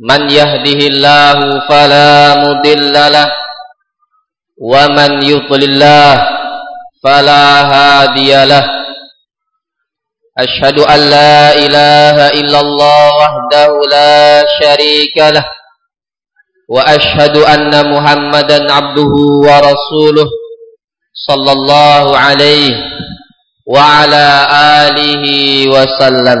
من يهده الله فلا مضل له ومن يضلل الله فلا هادي له أشهد أن لا إله إلا الله وحده لا شريك له وأشهد أن محمدا عبده ورسوله صلى الله عليه وعلى آله وسلم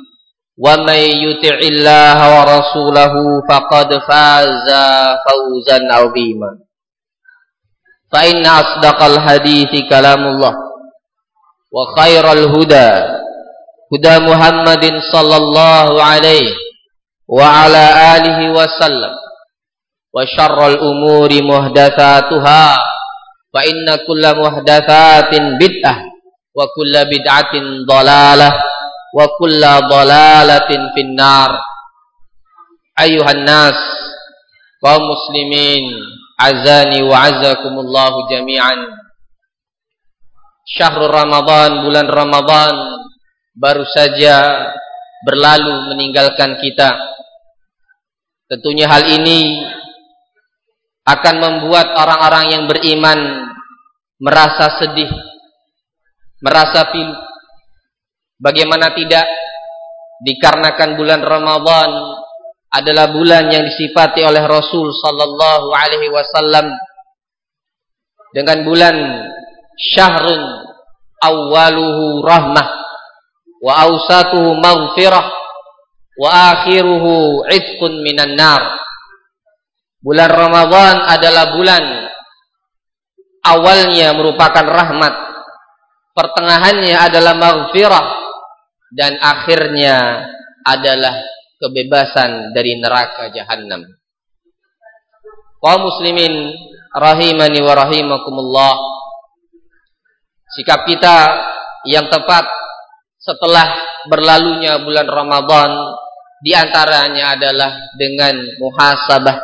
ومن يطع الله ورسوله فقد فاز فوزا عظيما. فإن أصدق الحديث كلام الله وخير الهدى هدى محمد صلى الله عليه وعلى آله وسلم وشر الأمور محدثاتها فإن كل محدثات بدعة وكل بدعة ضلالة wa kulla dalalatin finnar. Ayuhan nas kaum muslimin azani wa azakumullahu jami'an. Syahrul ramadan bulan ramadan baru saja berlalu meninggalkan kita. Tentunya hal ini akan membuat orang-orang yang beriman merasa sedih merasa pilu Bagaimana tidak? Dikarenakan bulan Ramadan adalah bulan yang disifati oleh Rasul sallallahu alaihi wasallam dengan bulan syahrun awwaluhu rahmah wa awsatuhu maghfirah wa akhiruhu itqun minan nar. Bulan Ramadan adalah bulan awalnya merupakan rahmat pertengahannya adalah maghfirah dan akhirnya adalah kebebasan dari neraka jahanam. Kaum muslimin rahimani wa rahimakumullah. Sikap kita yang tepat setelah berlalunya bulan Ramadan di antaranya adalah dengan muhasabah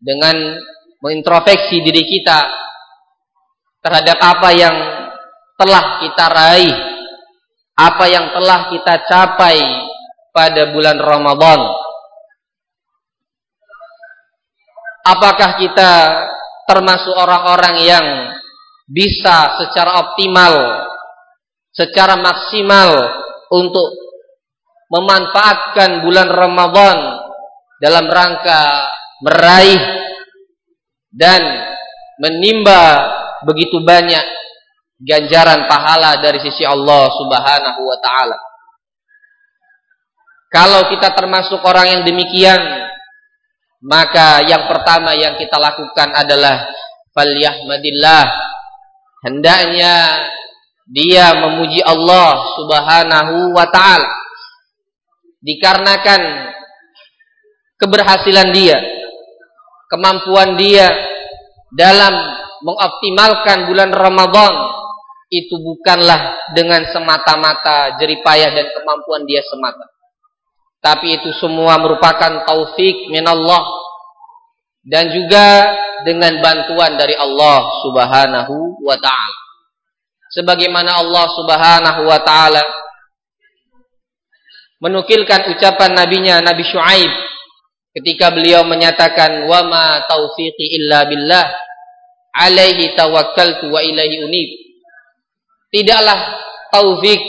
dengan mengintrospeksi diri kita terhadap apa yang telah kita raih apa yang telah kita capai pada bulan Ramadan. Apakah kita termasuk orang-orang yang bisa secara optimal, secara maksimal untuk memanfaatkan bulan Ramadan dalam rangka meraih dan menimba begitu banyak ganjaran pahala dari sisi Allah Subhanahu wa taala. Kalau kita termasuk orang yang demikian, maka yang pertama yang kita lakukan adalah falyahmadillah. Hendaknya dia memuji Allah Subhanahu wa taala. Dikarenakan keberhasilan dia, kemampuan dia dalam mengoptimalkan bulan Ramadan itu bukanlah dengan semata-mata jeripayah dan kemampuan dia semata. Tapi itu semua merupakan taufik minallah. dan juga dengan bantuan dari Allah Subhanahu wa taala. Sebagaimana Allah Subhanahu wa taala menukilkan ucapan nabinya Nabi Shu'aib ketika beliau menyatakan wa ma taufiqi illa billah alaihi tawakkaltu wa ilaihi unib. Tidaklah taufik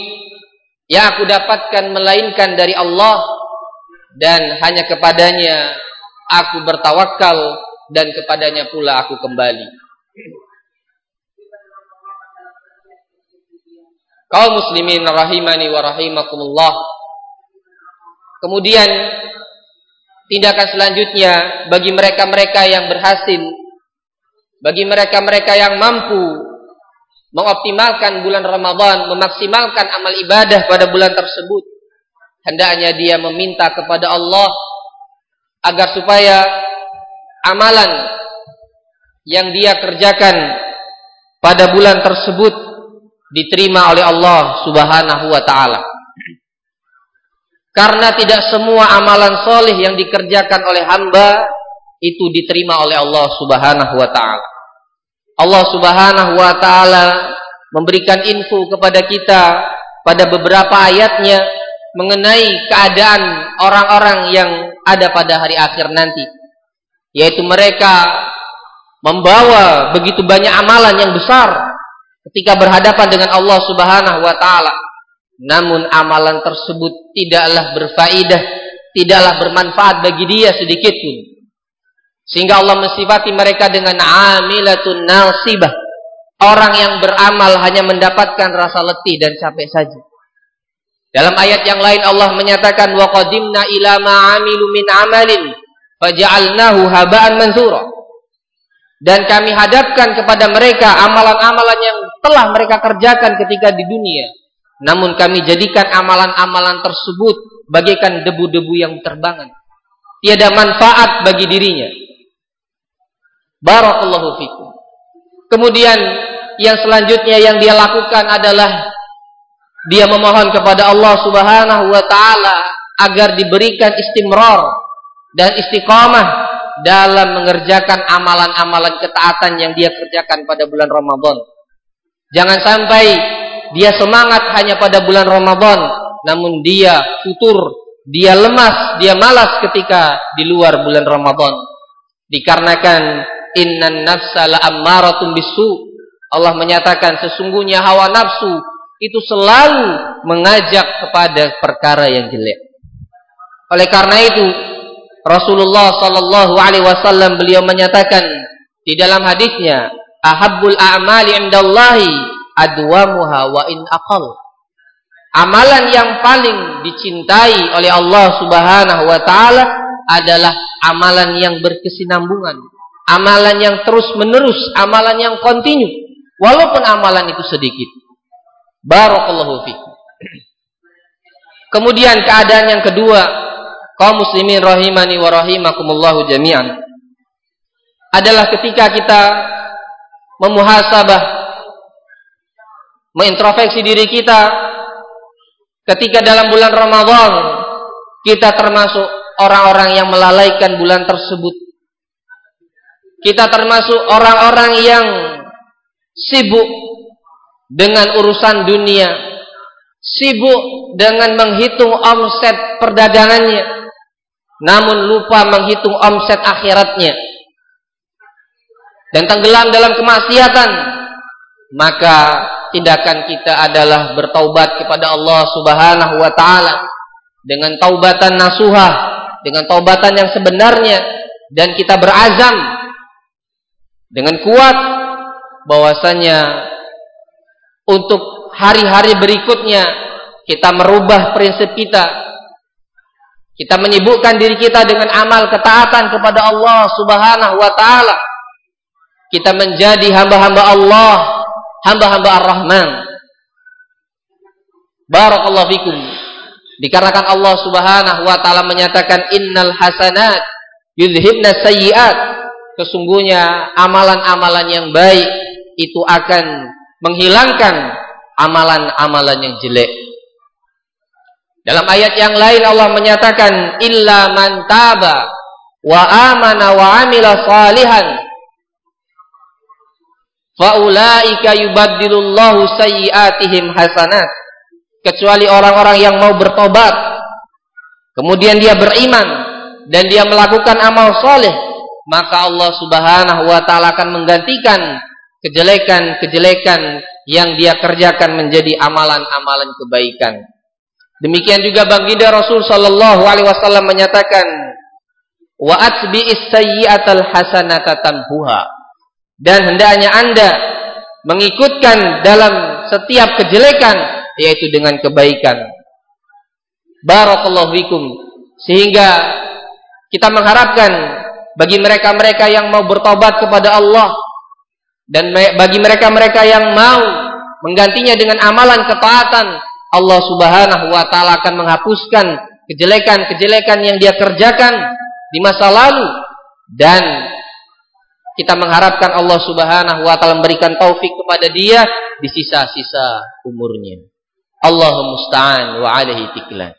yang aku dapatkan melainkan dari Allah dan hanya kepadanya aku bertawakal dan kepadanya pula aku kembali. Kaum muslimin rahimani wa rahimakumullah. Kemudian tindakan selanjutnya bagi mereka-mereka yang berhasil bagi mereka-mereka yang mampu mengoptimalkan bulan Ramadan, memaksimalkan amal ibadah pada bulan tersebut, hendaknya dia meminta kepada Allah agar supaya amalan yang dia kerjakan pada bulan tersebut diterima oleh Allah Subhanahu wa taala. Karena tidak semua amalan soleh yang dikerjakan oleh hamba itu diterima oleh Allah Subhanahu wa taala. Allah Subhanahu wa taala memberikan info kepada kita pada beberapa ayatnya mengenai keadaan orang-orang yang ada pada hari akhir nanti yaitu mereka membawa begitu banyak amalan yang besar ketika berhadapan dengan Allah Subhanahu wa taala. Namun amalan tersebut tidaklah berfaedah tidaklah bermanfaat bagi dia sedikit pun sehingga Allah mensifati mereka dengan amilatun nasibah orang yang beramal hanya mendapatkan rasa letih dan capek saja dalam ayat yang lain Allah menyatakan wa qadimna ila ma amilu min amalin faja'alnahu haba'an mansura. Dan kami hadapkan kepada mereka amalan-amalan yang telah mereka kerjakan ketika di dunia. Namun kami jadikan amalan-amalan tersebut bagaikan debu-debu yang terbangan. Tiada manfaat bagi dirinya. Barakallahu fikum. Kemudian yang selanjutnya yang dia lakukan adalah dia memohon kepada Allah Subhanahu wa taala agar diberikan istimrar dan istiqamah dalam mengerjakan amalan-amalan ketaatan yang dia kerjakan pada bulan Ramadan. Jangan sampai dia semangat hanya pada bulan Ramadan, namun dia futur, dia lemas, dia malas ketika di luar bulan Ramadan. Dikarenakan innan nafsa la ammaratun bisu. Allah menyatakan sesungguhnya hawa nafsu itu selalu mengajak kepada perkara yang jelek. Oleh karena itu, Rasulullah sallallahu alaihi wasallam beliau menyatakan di dalam hadisnya, "Ahabbul a'mali 'indallahi adwamuha wa in aqal." Amalan yang paling dicintai oleh Allah Subhanahu wa taala adalah amalan yang berkesinambungan, amalan yang terus-menerus, amalan yang kontinu, walaupun amalan itu sedikit. Barakallahu fikum. Kemudian keadaan yang kedua, kaum muslimin rahimani wa rahimakumullahu jami'an. Adalah ketika kita memuhasabah mengintrospeksi diri kita ketika dalam bulan Ramadan kita termasuk orang-orang yang melalaikan bulan tersebut. Kita termasuk orang-orang yang sibuk dengan urusan dunia, sibuk dengan menghitung omset perdagangannya, namun lupa menghitung omset akhiratnya, dan tenggelam dalam kemaksiatan, maka tindakan kita adalah bertaubat kepada Allah Subhanahu wa taala dengan taubatan nasuhah, dengan taubatan yang sebenarnya dan kita berazam dengan kuat bahwasanya untuk hari-hari berikutnya kita merubah prinsip kita. Kita menyibukkan diri kita dengan amal ketaatan kepada Allah Subhanahu wa taala. Kita menjadi hamba-hamba Allah hamba-hamba Ar-Rahman. Barakallahu fikum. Dikarenakan Allah Subhanahu wa taala menyatakan innal hasanat yudhibna sayyiat sesungguhnya amalan-amalan yang baik itu akan menghilangkan amalan-amalan yang jelek. Dalam ayat yang lain Allah menyatakan illa man taba wa amana wa amila salihan faulaika yubaddilullahu sayyiatihim hasanat kecuali orang-orang yang mau bertobat kemudian dia beriman dan dia melakukan amal soleh maka Allah subhanahu wa ta'ala akan menggantikan kejelekan-kejelekan yang dia kerjakan menjadi amalan-amalan kebaikan. Demikian juga baginda Rasul sallallahu alaihi wasallam menyatakan wa atbi'is sayyi'atal hasanata tamhuha. Dan hendaknya Anda mengikutkan dalam setiap kejelekan yaitu dengan kebaikan. Barakallahu fikum. Sehingga kita mengharapkan bagi mereka-mereka yang mau bertobat kepada Allah dan bagi mereka-mereka yang mau menggantinya dengan amalan ketaatan Allah Subhanahu wa taala akan menghapuskan kejelekan-kejelekan yang dia kerjakan di masa lalu dan kita mengharapkan Allah Subhanahu wa taala memberikan taufik kepada dia di sisa-sisa umurnya. Allah musta'an wa alaihi tiklan.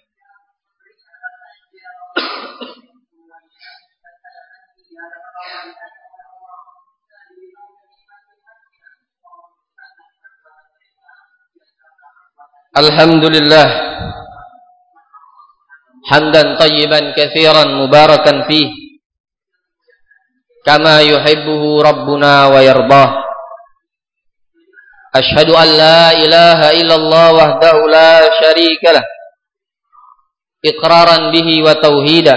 الحمد لله حمدا طيبا كثيرا مباركا فيه كما يحبه ربنا ويرضاه أشهد أن لا إله إلا الله وحده لا شريك له إقرارا به وتوهيدا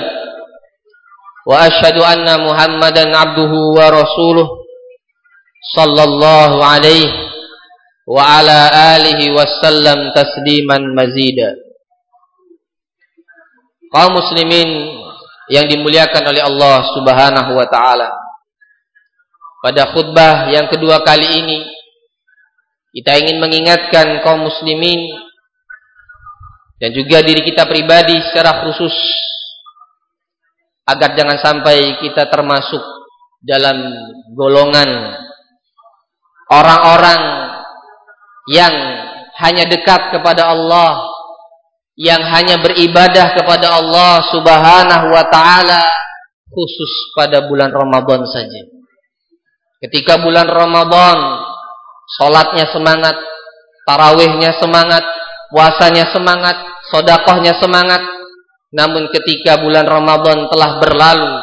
وأشهد أن محمدا عبده ورسوله صلى الله عليه wa ala alihi wasallam tasliman mazida kaum muslimin yang dimuliakan oleh Allah Subhanahu wa taala. Pada khutbah yang kedua kali ini kita ingin mengingatkan kaum muslimin dan juga diri kita pribadi secara khusus agar jangan sampai kita termasuk dalam golongan orang-orang yang hanya dekat kepada Allah yang hanya beribadah kepada Allah Subhanahu wa taala khusus pada bulan Ramadan saja. Ketika bulan Ramadan salatnya semangat, tarawihnya semangat, puasanya semangat, sodakohnya semangat. Namun ketika bulan Ramadan telah berlalu,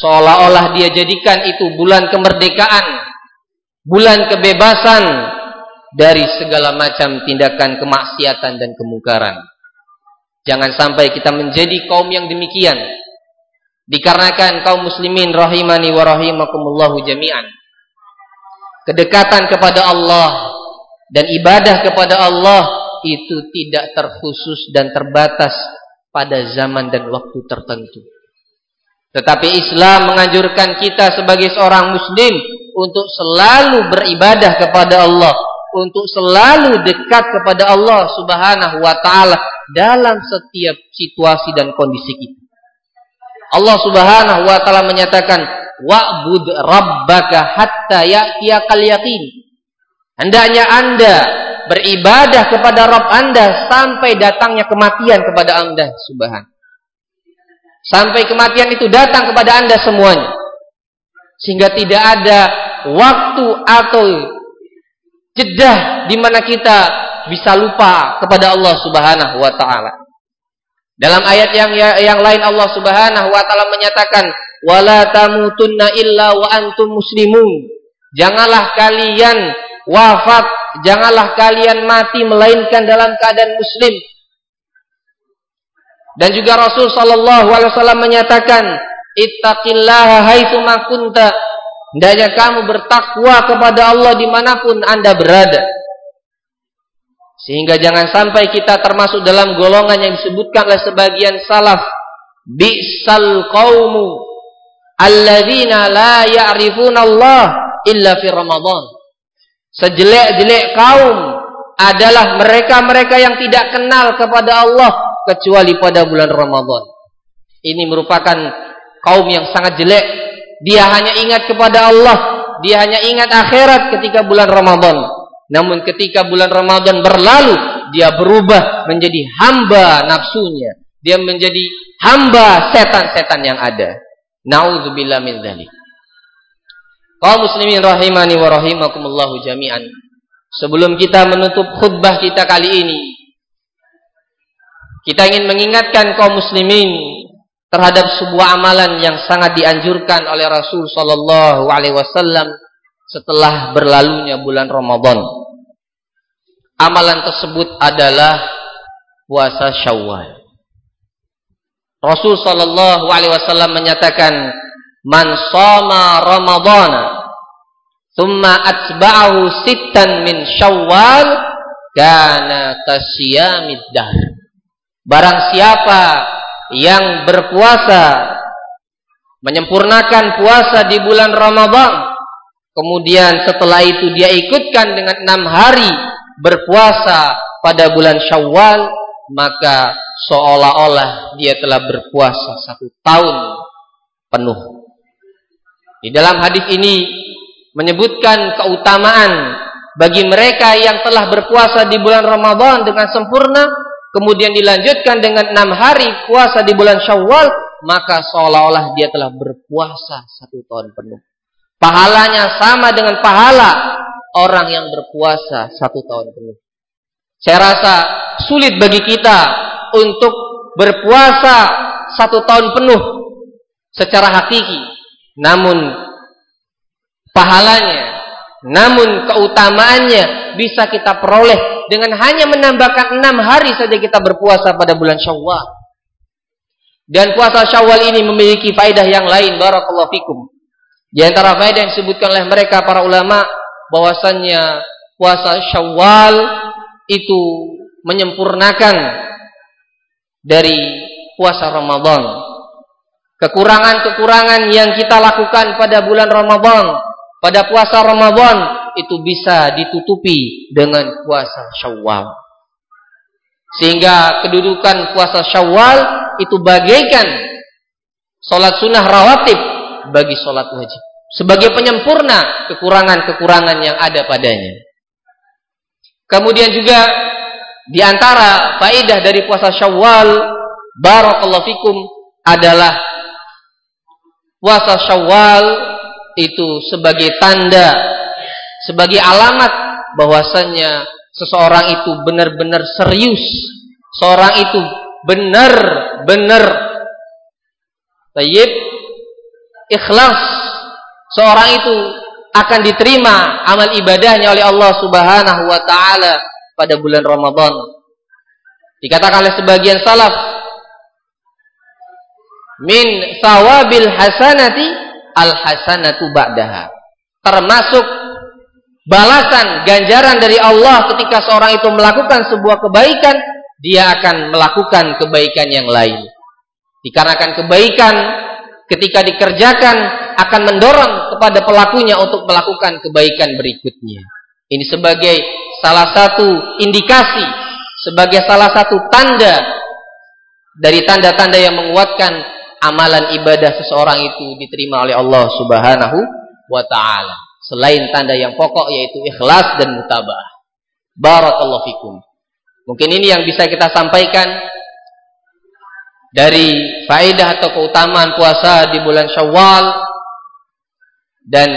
seolah-olah dia jadikan itu bulan kemerdekaan, bulan kebebasan dari segala macam tindakan kemaksiatan dan kemungkaran. Jangan sampai kita menjadi kaum yang demikian. Dikarenakan kaum muslimin rahimani wa rahimakumullahu jami'an. Kedekatan kepada Allah dan ibadah kepada Allah itu tidak terkhusus dan terbatas pada zaman dan waktu tertentu. Tetapi Islam menganjurkan kita sebagai seorang muslim untuk selalu beribadah kepada Allah untuk selalu dekat kepada Allah Subhanahu wa taala dalam setiap situasi dan kondisi kita. Allah Subhanahu wa taala menyatakan wa'bud rabbaka hatta ya'tiyakal yaqin. Hendaknya Anda beribadah kepada Rabb Anda sampai datangnya kematian kepada Anda Subhanahu. Sampai kematian itu datang kepada Anda semuanya. Sehingga tidak ada waktu atau jedah di mana kita bisa lupa kepada Allah Subhanahu wa taala. Dalam ayat yang yang lain Allah Subhanahu wa taala menyatakan wala tamutunna illa wa antum muslimun. Janganlah kalian wafat, janganlah kalian mati melainkan dalam keadaan muslim. Dan juga Rasul sallallahu alaihi wasallam menyatakan ittaqillaha haitsu ma kunta Hendaknya kamu bertakwa kepada Allah di mana pun anda berada. Sehingga jangan sampai kita termasuk dalam golongan yang disebutkan oleh sebagian salaf. Bi'sal qawmu alladzina la ya'rifun Allah illa fi Ramadan. Sejelek-jelek kaum adalah mereka-mereka yang tidak kenal kepada Allah kecuali pada bulan Ramadan. Ini merupakan kaum yang sangat jelek dia hanya ingat kepada Allah. Dia hanya ingat akhirat ketika bulan Ramadan. Namun ketika bulan Ramadan berlalu, dia berubah menjadi hamba nafsunya. Dia menjadi hamba setan-setan yang ada. Nauzubillah min dzalik. Kaum muslimin rahimani wa rahimakumullahu jami'an. Sebelum kita menutup khutbah kita kali ini, kita ingin mengingatkan kaum muslimin terhadap sebuah amalan yang sangat dianjurkan oleh Rasul sallallahu alaihi wasallam setelah berlalunya bulan Ramadan. Amalan tersebut adalah puasa Syawal. Rasul sallallahu alaihi wasallam menyatakan man shoma ramadhana thumma atba'ahu sittan min syawal kana kasiyamid dahr barang siapa yang berpuasa menyempurnakan puasa di bulan Ramadan kemudian setelah itu dia ikutkan dengan enam hari berpuasa pada bulan Syawal maka seolah-olah dia telah berpuasa satu tahun penuh. Di dalam hadis ini menyebutkan keutamaan bagi mereka yang telah berpuasa di bulan Ramadan dengan sempurna, kemudian dilanjutkan dengan enam hari puasa di bulan Syawal, maka seolah-olah dia telah berpuasa satu tahun penuh. Pahalanya sama dengan pahala orang yang berpuasa satu tahun penuh. Saya rasa sulit bagi kita untuk berpuasa satu tahun penuh secara hakiki. Namun pahalanya, namun keutamaannya bisa kita peroleh dengan hanya menambahkan enam hari saja kita berpuasa pada bulan Syawal. Dan puasa Syawal ini memiliki faedah yang lain. Barakallahu fikum. Di antara faedah yang disebutkan oleh mereka para ulama bahwasannya puasa Syawal itu menyempurnakan dari puasa Ramadan. Kekurangan-kekurangan yang kita lakukan pada bulan Ramadan, pada puasa Ramadan itu bisa ditutupi dengan puasa Syawal. Sehingga kedudukan puasa Syawal itu bagaikan solat sunnah rawatib bagi solat wajib. Sebagai penyempurna kekurangan-kekurangan yang ada padanya. Kemudian juga di antara faedah dari puasa Syawal barakallahu fikum adalah puasa Syawal itu sebagai tanda sebagai alamat bahwasannya seseorang itu benar-benar serius seorang itu benar-benar tayyib ikhlas seorang itu akan diterima amal ibadahnya oleh Allah Subhanahu wa taala pada bulan Ramadan. Dikatakan oleh sebagian salaf min sawabil hasanati al hasanatu ba'daha. Termasuk balasan ganjaran dari Allah ketika seorang itu melakukan sebuah kebaikan, dia akan melakukan kebaikan yang lain. Dikarenakan kebaikan ketika dikerjakan akan mendorong kepada pelakunya untuk melakukan kebaikan berikutnya. Ini sebagai salah satu indikasi, sebagai salah satu tanda dari tanda-tanda yang menguatkan amalan ibadah seseorang itu diterima oleh Allah Subhanahu wa taala. Selain tanda yang pokok yaitu ikhlas dan mutabah. Barakallahu fikum. Mungkin ini yang bisa kita sampaikan dari faedah atau keutamaan puasa di bulan Syawal dan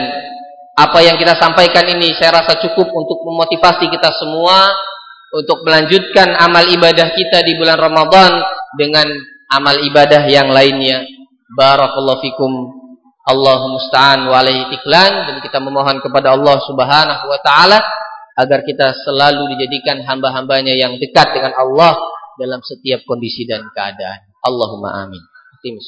apa yang kita sampaikan ini saya rasa cukup untuk memotivasi kita semua untuk melanjutkan amal ibadah kita di bulan Ramadan dengan amal ibadah yang lainnya. Barakallahu fikum. Allahumma musta'an wa alaihi tiklan dan kita memohon kepada Allah Subhanahu wa taala agar kita selalu dijadikan hamba-hambanya yang dekat dengan Allah dalam setiap kondisi dan keadaan. Allahumma amin. Tim